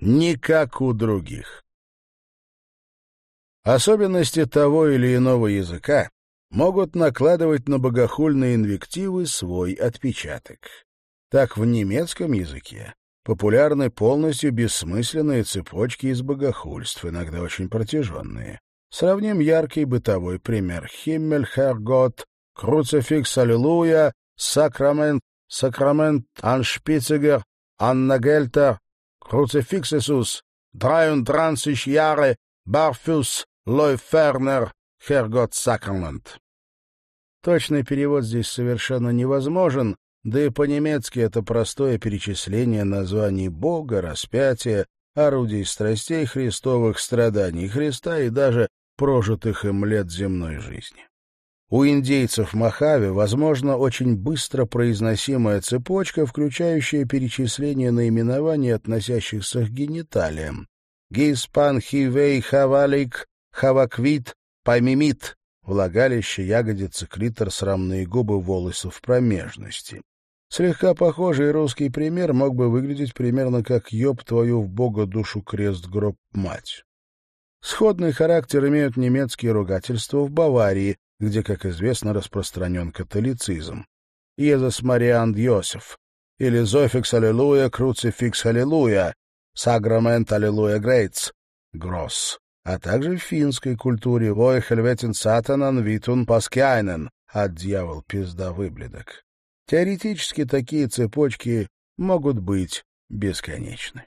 не как у других. Особенности того или иного языка могут накладывать на богохульные инвективы свой отпечаток. Так в немецком языке популярны полностью бессмысленные цепочки из богохульств, иногда очень протяженные. Сравним яркий бытовой пример. Химмель, Хергот, Круцификс, Аллилуйя, Сакрамент, Сакрамент, Аншпицегер, Анна Гельтер, Круцификс Иисус, 33 Jahre, Лой Фернер, Хергот Сакрамент. Точный перевод здесь совершенно невозможен, да и по-немецки это простое перечисление названий Бога, распятия, орудий страстей Христовых, страданий Христа и даже прожитых им лет земной жизни. У индейцев Махави, возможно, очень быстро произносимая цепочка, включающая перечисление наименований, относящихся к гениталиям. Гиспан, Хивей, Хавалик, Хаваквит, Памимит, влагалище, ягодицы, клитор, срамные губы, волосы в промежности. Слегка похожий русский пример мог бы выглядеть примерно как «Ёб твою в бога душу крест гроб мать». Сходный характер имеют немецкие ругательства в Баварии, где, как известно, распространен католицизм. «Иезус Мариан Йосеф» или «Зофикс Аллилуйя, Круцификс Аллилуйя», «Саграмент Аллилуйя Грейтс», «Гросс», а также в финской культуре «Вой хельветин сатанан витун паскяйнен», а дьявол пизда выбледок. Теоретически такие цепочки могут быть бесконечны.